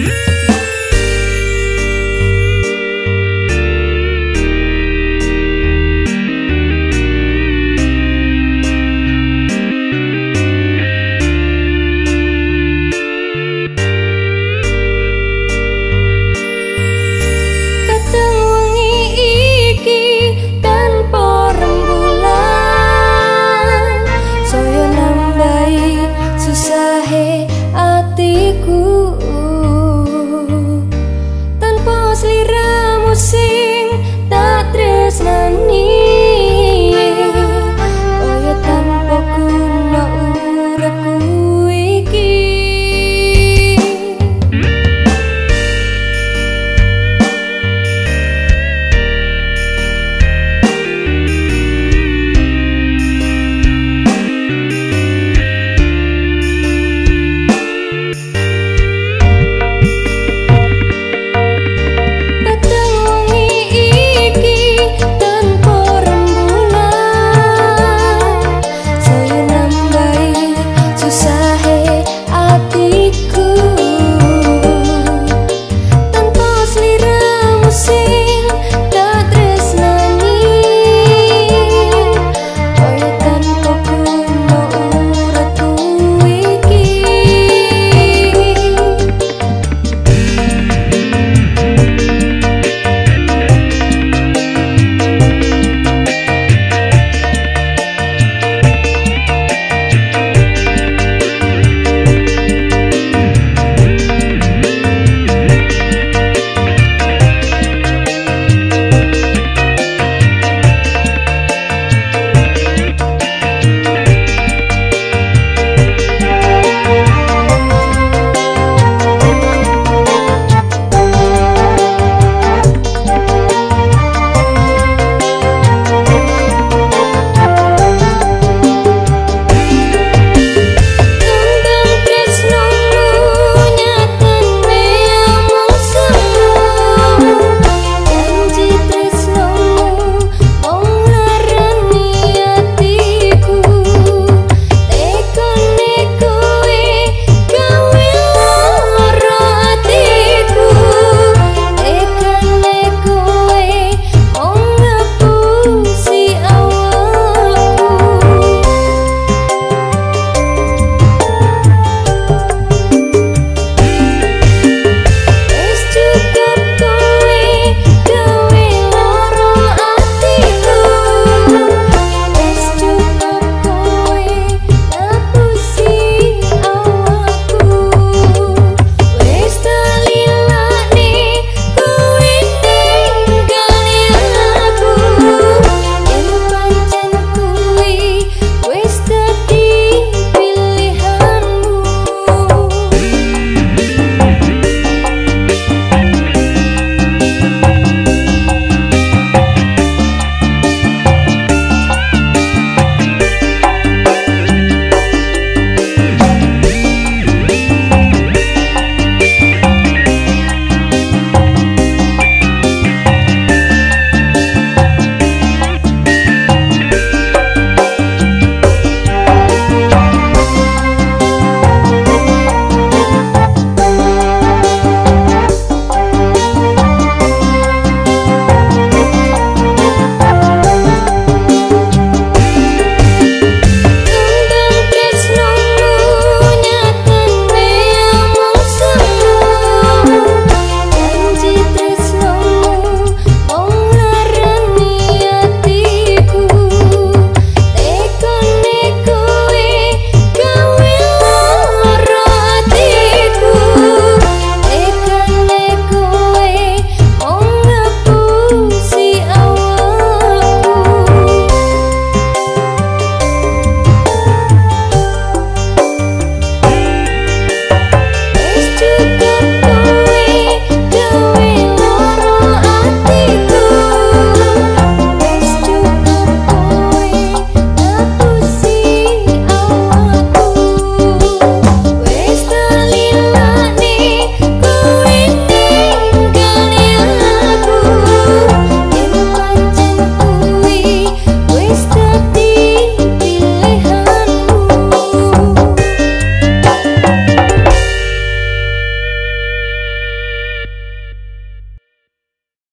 Mm.